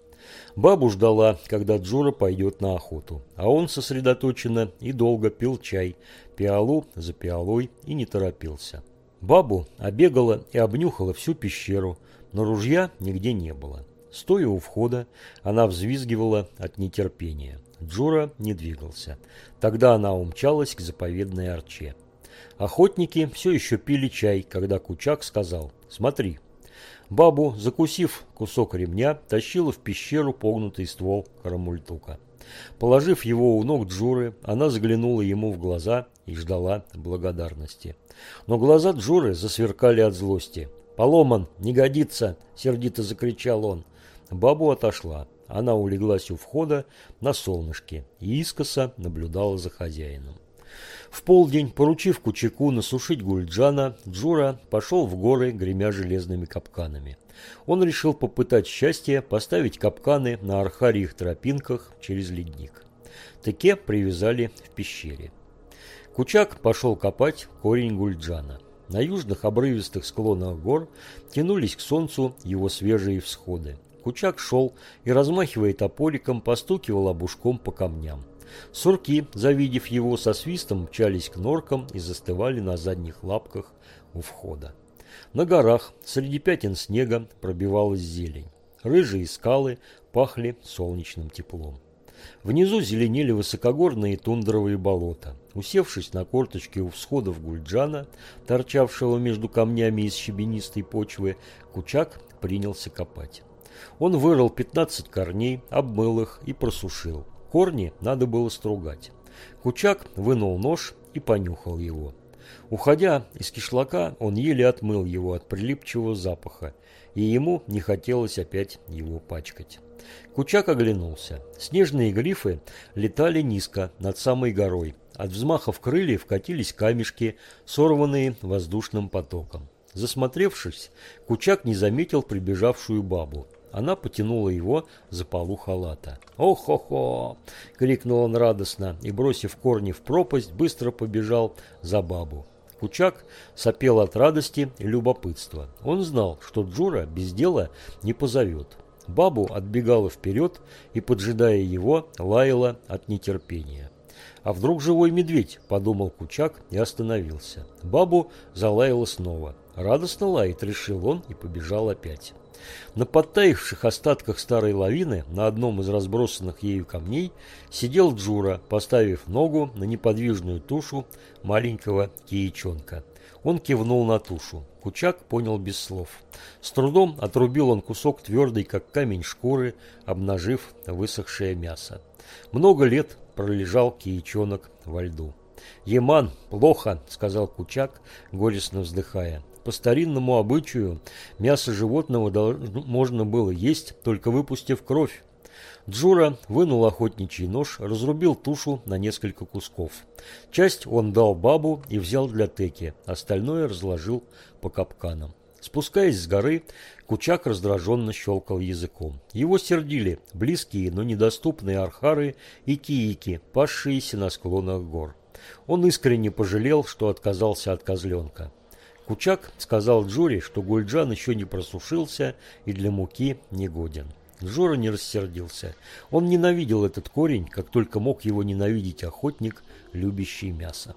Бабу ждала, когда Джура пойдет на охоту, а он сосредоточенно и долго пил чай, пиалу за пиалой и не торопился. Бабу обегала и обнюхала всю пещеру, но ружья нигде не было. Стоя у входа, она взвизгивала от нетерпения. Джура не двигался. Тогда она умчалась к заповедной арче. Охотники все еще пили чай, когда Кучак сказал «Смотри, Бабу, закусив кусок ремня, тащила в пещеру погнутый ствол карамультука. Положив его у ног Джуры, она заглянула ему в глаза и ждала благодарности. Но глаза Джуры засверкали от злости. «Поломан! Не годится!» – сердито закричал он. Бабу отошла. Она улеглась у входа на солнышке и искоса наблюдала за хозяином. В полдень, поручив Кучаку насушить гульджана, Джура пошел в горы, гремя железными капканами. Он решил попытать счастье поставить капканы на архариях тропинках через ледник. Теке привязали в пещере. Кучак пошел копать корень гульджана. На южных обрывистых склонах гор тянулись к солнцу его свежие всходы. Кучак шел и, размахивая топориком, постукивал обушком по камням. Сурки, завидев его, со свистом мчались к норкам и застывали на задних лапках у входа. На горах среди пятен снега пробивалась зелень. Рыжие скалы пахли солнечным теплом. Внизу зеленели высокогорные тундровые болота. Усевшись на корточки у всходов Гульджана, торчавшего между камнями из щебенистой почвы, Кучак принялся копать. Он вырыл 15 корней, обмыл их и просушил. Корни надо было стругать. Кучак вынул нож и понюхал его. Уходя из кишлака, он еле отмыл его от прилипчивого запаха, и ему не хотелось опять его пачкать. Кучак оглянулся. Снежные грифы летали низко, над самой горой. От взмахов крыльев катились камешки, сорванные воздушным потоком. Засмотревшись, Кучак не заметил прибежавшую бабу. Она потянула его за полу халата. «О-хо-хо!» — крикнул он радостно и, бросив корни в пропасть, быстро побежал за бабу. Кучак сопел от радости и любопытства. Он знал, что Джура без дела не позовет. Бабу отбегала вперед и, поджидая его, лаяла от нетерпения. «А вдруг живой медведь?» – подумал Кучак и остановился. Бабу залаяла снова. Радостно лает, решил он и побежал опять. На подтаивших остатках старой лавины на одном из разбросанных ею камней сидел Джура, поставив ногу на неподвижную тушу маленького киячонка. Он кивнул на тушу. Кучак понял без слов. С трудом отрубил он кусок твердый, как камень шкуры, обнажив высохшее мясо. Много лет пролежал киячонок во льду. «Еман, плохо», — сказал Кучак, горестно вздыхая. По старинному обычаю мясо животного можно было есть, только выпустив кровь. Джура вынул охотничий нож, разрубил тушу на несколько кусков. Часть он дал бабу и взял для теки, остальное разложил по капканам. Спускаясь с горы, Кучак раздраженно щелкал языком. Его сердили близкие, но недоступные архары и киики, пасшиеся на склонах гор. Он искренне пожалел, что отказался от козленка. Кучак сказал Джуре, что гульджан еще не просушился и для муки не годен. Джора не рассердился. Он ненавидел этот корень, как только мог его ненавидеть охотник, любящий мясо.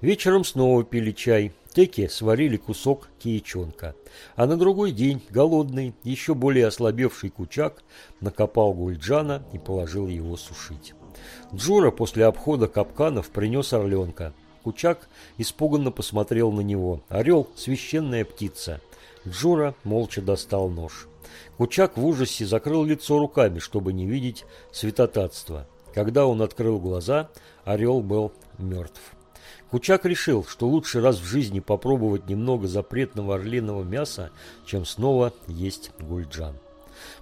Вечером снова пили чай. Теки сварили кусок киячонка. А на другой день, голодный, еще более ослабевший кучак, накопал гульджана и положил его сушить. Джура после обхода капканов принес орленка. Кучак испуганно посмотрел на него. Орел – священная птица. Джура молча достал нож. Кучак в ужасе закрыл лицо руками, чтобы не видеть святотатства. Когда он открыл глаза, орел был мертв. Кучак решил, что лучше раз в жизни попробовать немного запретного орлиного мяса, чем снова есть гульджан.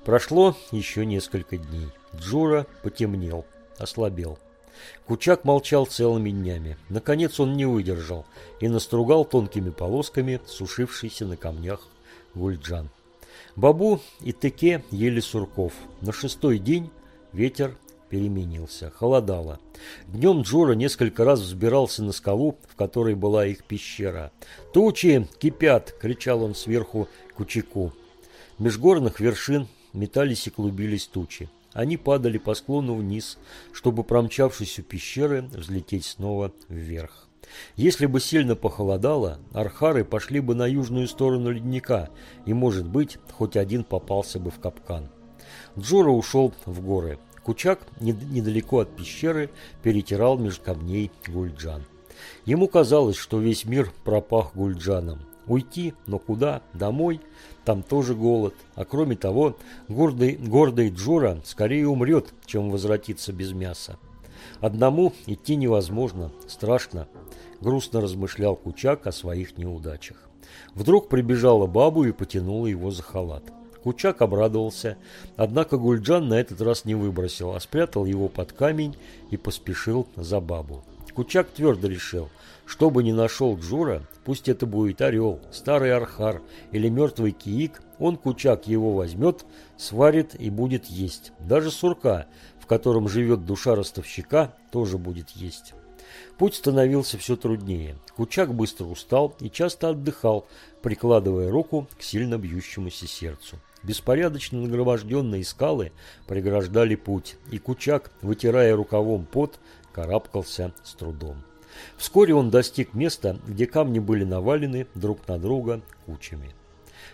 Прошло еще несколько дней. Джура потемнел, ослабел. Кучак молчал целыми днями. Наконец он не выдержал и настругал тонкими полосками сушившийся на камнях гульджан. Бабу и Теке ели сурков. На шестой день ветер переменился. Холодало. Днем Джора несколько раз взбирался на скалу, в которой была их пещера. «Тучи кипят!» – кричал он сверху Кучаку. Межгорных вершин метались и клубились тучи. Они падали по склону вниз, чтобы, промчавшись у пещеры, взлететь снова вверх. Если бы сильно похолодало, архары пошли бы на южную сторону ледника, и, может быть, хоть один попался бы в капкан. Джора ушел в горы. Кучак недалеко от пещеры перетирал между камней гульджан. Ему казалось, что весь мир пропах гульджаном. Уйти, но куда? Домой? Там тоже голод. А кроме того, гордый, гордый Джора скорее умрет, чем возвратится без мяса. Одному идти невозможно, страшно. Грустно размышлял Кучак о своих неудачах. Вдруг прибежала бабу и потянула его за халат. Кучак обрадовался, однако Гульджан на этот раз не выбросил, а спрятал его под камень и поспешил за бабу. Кучак твердо решил, что бы ни нашел Джура, пусть это будет орел, старый архар или мертвый киик, он, Кучак, его возьмет, сварит и будет есть. Даже сурка, в котором живет душа ростовщика, тоже будет есть. Путь становился все труднее. Кучак быстро устал и часто отдыхал, прикладывая руку к сильно бьющемуся сердцу. Беспорядочно нагроможденные скалы преграждали путь, и Кучак, вытирая рукавом пот, карабкался с трудом. Вскоре он достиг места, где камни были навалены друг на друга кучами.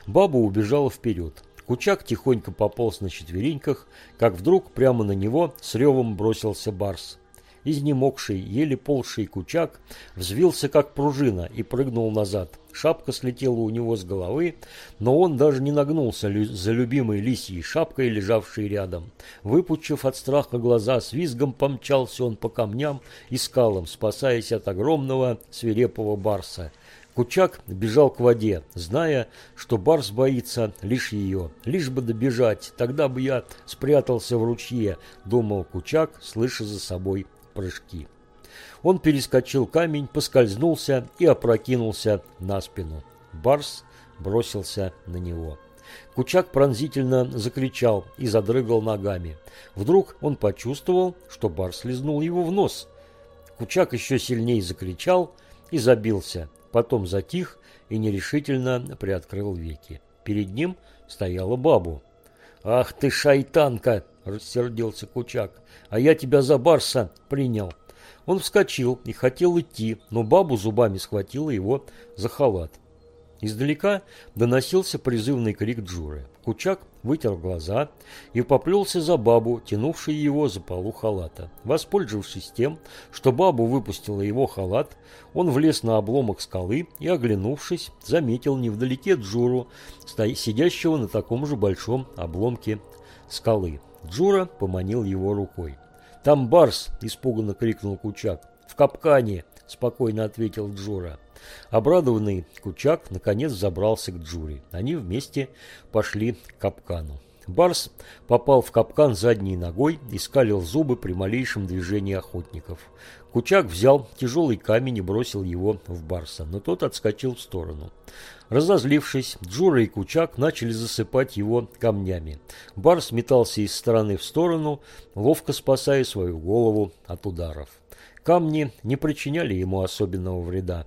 Баба убежала вперед. Кучак тихонько пополз на четвереньках, как вдруг прямо на него с ревом бросился барс. Изнемогший, еле ползший Кучак взвился, как пружина, и прыгнул назад. Шапка слетела у него с головы, но он даже не нагнулся за любимой лисьей шапкой, лежавшей рядом. Выпучив от страха глаза, с визгом помчался он по камням и скалам, спасаясь от огромного свирепого барса. Кучак бежал к воде, зная, что Барс боится лишь ее. Лишь бы добежать, тогда бы я спрятался в ручье, думал Кучак, слыша за собой прыжки. Он перескочил камень, поскользнулся и опрокинулся на спину. Барс бросился на него. Кучак пронзительно закричал и задрыгал ногами. Вдруг он почувствовал, что Барс лизнул его в нос. Кучак еще сильнее закричал и забился потом затих и нерешительно приоткрыл веки. Перед ним стояла бабу. «Ах ты, шайтанка!» – рассердился Кучак. «А я тебя за барса принял». Он вскочил и хотел идти, но бабу зубами схватила его за халат. Издалека доносился призывный крик Джуры. Кучак вытер глаза и поплелся за бабу, тянувшей его за полу халата. Воспользовавшись тем, что бабу выпустила его халат, он влез на обломок скалы и, оглянувшись, заметил невдалеке Джуру, сидящего на таком же большом обломке скалы. Джура поманил его рукой. «Там барс!» – испуганно крикнул Кучак. «В капкане!» – спокойно ответил Джура. Обрадованный Кучак наконец забрался к Джури. Они вместе пошли к капкану. Барс попал в капкан задней ногой и скалил зубы при малейшем движении охотников. Кучак взял тяжелый камень и бросил его в Барса, но тот отскочил в сторону. Разозлившись, Джура и Кучак начали засыпать его камнями. Барс метался из стороны в сторону, ловко спасая свою голову от ударов. Камни не причиняли ему особенного вреда.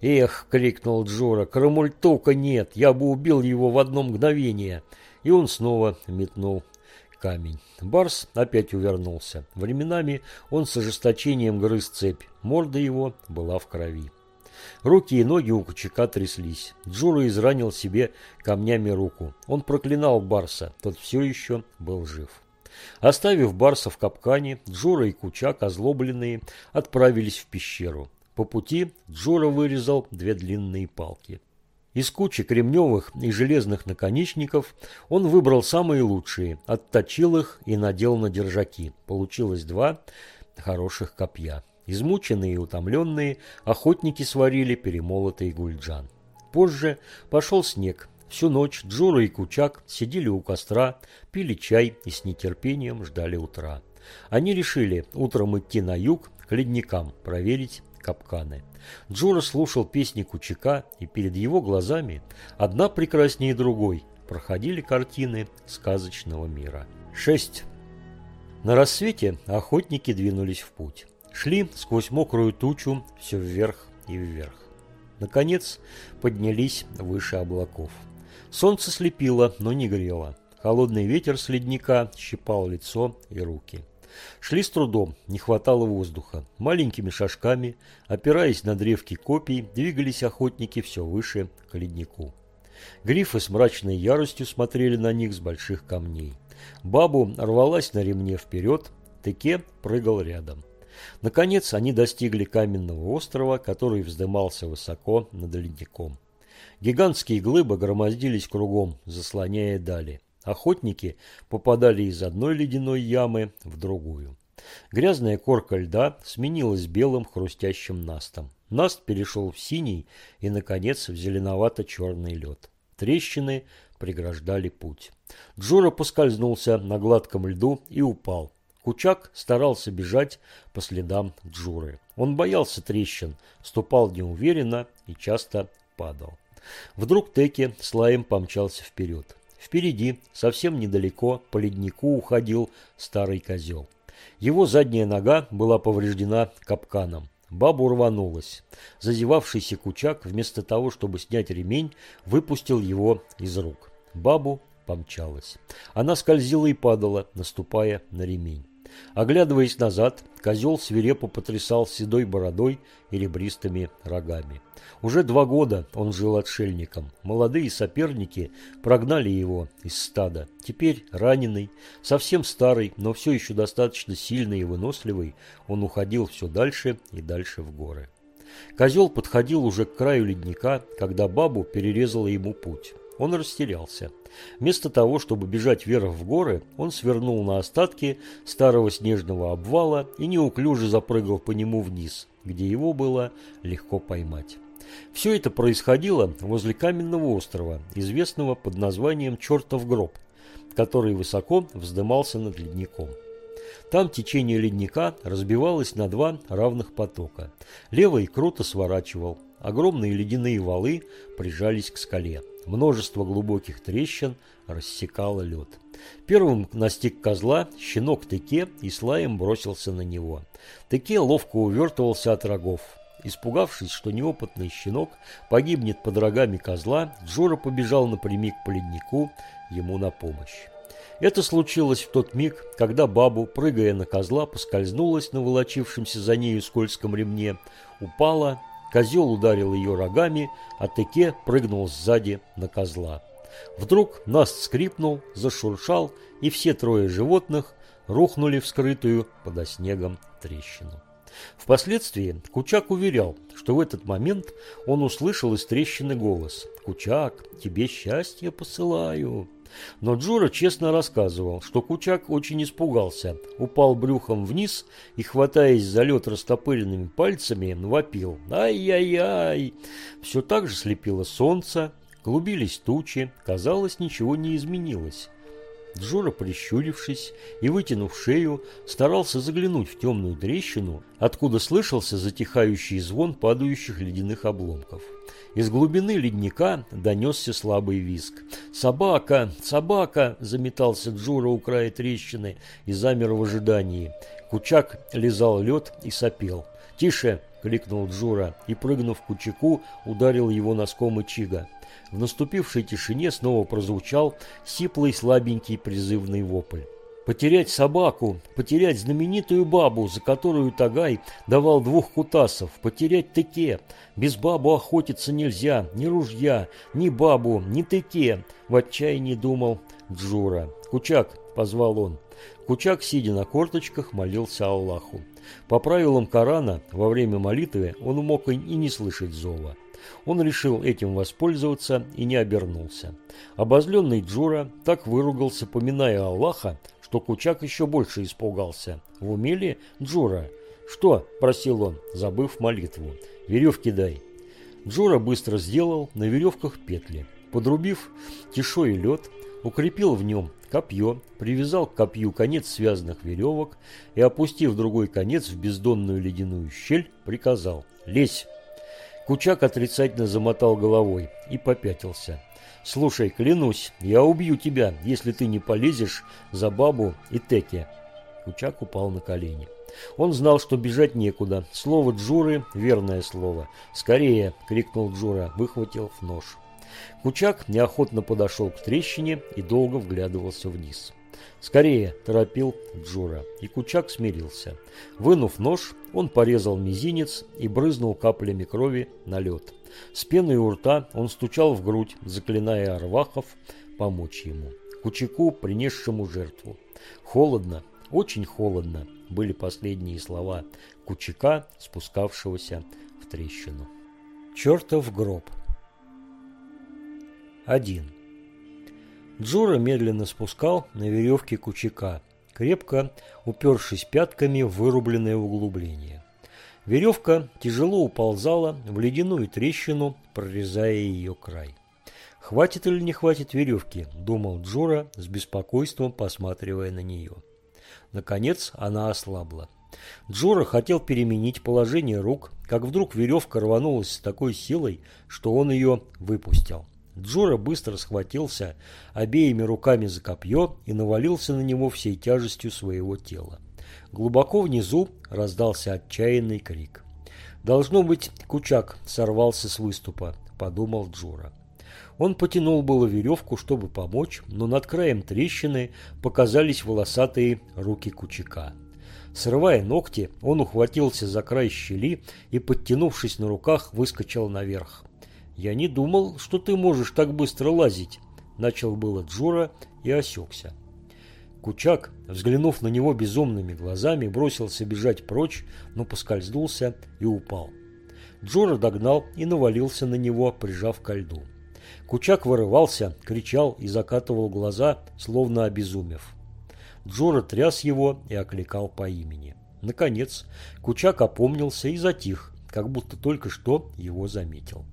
«Эх!» — крикнул Джора. «Карамультука нет! Я бы убил его в одно мгновение!» И он снова метнул камень. Барс опять увернулся. Временами он с ожесточением грыз цепь. Морда его была в крови. Руки и ноги у Кучака тряслись. Джура изранил себе камнями руку. Он проклинал Барса. Тот все еще был жив. Оставив Барса в капкане, Джура и Кучак, озлобленные, отправились в пещеру. По пути Джора вырезал две длинные палки. Из кучи кремневых и железных наконечников он выбрал самые лучшие, отточил их и надел на держаки. Получилось два хороших копья. Измученные и утомленные, охотники сварили перемолотый гульджан. Позже пошел снег. Всю ночь Джура и Кучак сидели у костра, пили чай и с нетерпением ждали утра. Они решили утром идти на юг к ледникам, проверить капканы. Джора слушал песни Кучака, и перед его глазами, одна прекраснее другой, проходили картины сказочного мира. 6. На рассвете охотники двинулись в путь. Шли сквозь мокрую тучу все вверх и вверх. Наконец поднялись выше облаков. Солнце слепило, но не грело. Холодный ветер с ледника щипал лицо и руки. Шли с трудом, не хватало воздуха. Маленькими шажками, опираясь на древки копий, двигались охотники все выше к леднику. Грифы с мрачной яростью смотрели на них с больших камней. Бабу рвалась на ремне вперед, Теке прыгал рядом. Наконец они достигли каменного острова, который вздымался высоко над ледником. Гигантские глыбы громоздились кругом, заслоняя дали. Охотники попадали из одной ледяной ямы в другую. Грязная корка льда сменилась белым хрустящим настом. Наст перешел в синий и, наконец, в зеленовато-черный лед. Трещины преграждали путь. Джура поскользнулся на гладком льду и упал. Кучак старался бежать по следам Джуры. Он боялся трещин, ступал неуверенно и часто падал. Вдруг Теки с лаем помчался вперед. Впереди, совсем недалеко, по леднику уходил старый козел. Его задняя нога была повреждена капканом. Бабу рванулась. Зазевавшийся кучак, вместо того, чтобы снять ремень, выпустил его из рук. Бабу помчалась. Она скользила и падала, наступая на ремень. Оглядываясь назад, козел свирепо потрясал седой бородой и ребристыми рогами. Уже два года он жил отшельником. Молодые соперники прогнали его из стада. Теперь раненый, совсем старый, но все еще достаточно сильный и выносливый, он уходил все дальше и дальше в горы. Козел подходил уже к краю ледника, когда бабу перерезала ему путь. Он растерялся. Вместо того, чтобы бежать вверх в горы, он свернул на остатки старого снежного обвала и неуклюже запрыгал по нему вниз, где его было легко поймать. Все это происходило возле каменного острова, известного под названием «Чертов гроб», который высоко вздымался над ледником. Там течение ледника разбивалось на два равных потока. Левый круто сворачивал, огромные ледяные валы прижались к скале. Множество глубоких трещин рассекало лед. Первым настиг козла щенок Теке и слаем бросился на него. Теке ловко увертывался от рогов. Испугавшись, что неопытный щенок погибнет под рогами козла, Джора побежал напрямик по леднику ему на помощь. Это случилось в тот миг, когда бабу, прыгая на козла, поскользнулась на волочившемся за нею скользком ремне, упала Козел ударил ее рогами, а Теке прыгнул сзади на козла. Вдруг наст скрипнул, зашуршал, и все трое животных рухнули в скрытую подо снегом трещину. Впоследствии Кучак уверял, что в этот момент он услышал из трещины голос «Кучак, тебе счастье посылаю». Но Джура честно рассказывал, что Кучак очень испугался, упал брюхом вниз и, хватаясь за лед растопыренными пальцами, вопил «Ай-яй-яй!». Все так же слепило солнце, клубились тучи, казалось, ничего не изменилось. Джора, прищурившись и вытянув шею, старался заглянуть в темную трещину, откуда слышался затихающий звон падающих ледяных обломков. Из глубины ледника донесся слабый визг. «Собака! Собака!» – заметался Джура у края трещины и замер в ожидании. Кучак лизал лед и сопел. «Тише!» – крикнул Джура и, прыгнув к Кучаку, ударил его носком ичига. В наступившей тишине снова прозвучал сиплый слабенький призывный вопль. Потерять собаку, потерять знаменитую бабу, за которую Тагай давал двух кутасов, потерять Теке. Без бабу охотиться нельзя, ни ружья, ни бабу, ни Теке, в отчаянии думал Джура. «Кучак», — позвал он. Кучак, сидя на корточках, молился Аллаху. По правилам Корана, во время молитвы он мог и не слышать зова. Он решил этим воспользоваться и не обернулся. Обозленный Джура так выругался, поминая Аллаха, что Кучак еще больше испугался. В уме ли Джура? «Что?» – просил он, забыв молитву. «Веревки дай». Джура быстро сделал на веревках петли. Подрубив тишой лед, укрепил в нем копье, привязал к копью конец связанных веревок и, опустив другой конец в бездонную ледяную щель, приказал «Лезь!». Кучак отрицательно замотал головой и попятился. «Слушай, клянусь, я убью тебя, если ты не полезешь за бабу и Теки». Кучак упал на колени. Он знал, что бежать некуда. Слово Джуры – верное слово. «Скорее!» – крикнул Джура, выхватил нож. Кучак неохотно подошел к трещине и долго вглядывался вниз. «Скорее!» – торопил Джура. И Кучак смирился. Вынув нож, он порезал мизинец и брызнул каплями крови на лед. С пеной у рта он стучал в грудь, заклиная Арвахов помочь ему. Кучаку, принесшему жертву. «Холодно, очень холодно!» – были последние слова Кучака, спускавшегося в трещину. Чертов гроб. 1. Джора медленно спускал на веревке кучака, крепко упершись пятками в вырубленное углубление. Веревка тяжело уползала в ледяную трещину, прорезая ее край. «Хватит или не хватит веревки?» – думал Джора с беспокойством, посматривая на нее. Наконец она ослабла. Джора хотел переменить положение рук, как вдруг веревка рванулась с такой силой, что он ее выпустил. Джора быстро схватился обеими руками за копье и навалился на него всей тяжестью своего тела. Глубоко внизу раздался отчаянный крик. Должно быть, Кучак сорвался с выступа, подумал Джура. Он потянул было веревку, чтобы помочь, но над краем трещины показались волосатые руки Кучака. Срывая ногти, он ухватился за край щели и, подтянувшись на руках, выскочил наверх. «Я не думал, что ты можешь так быстро лазить», – начал было Джура и осекся. Кучак, взглянув на него безумными глазами, бросился бежать прочь, но поскользнулся и упал. Джора догнал и навалился на него, прижав ко льду. Кучак вырывался, кричал и закатывал глаза, словно обезумев. Джора тряс его и окликал по имени. Наконец, Кучак опомнился и затих, как будто только что его заметил.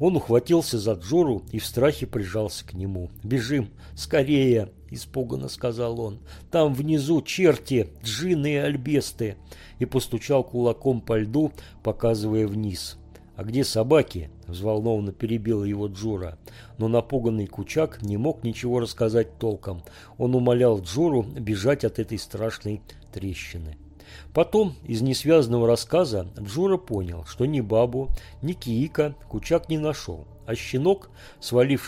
Он ухватился за Джору и в страхе прижался к нему. «Бежим! Скорее!» – испуганно сказал он. «Там внизу черти, джины и альбесты!» И постучал кулаком по льду, показывая вниз. «А где собаки?» – взволнованно перебил его Джура. Но напуганный Кучак не мог ничего рассказать толком. Он умолял Джуру бежать от этой страшной трещины. Потом из несвязанного рассказа Джура понял, что ни бабу, ни Киика Кучак не нашел, а щенок, свалившись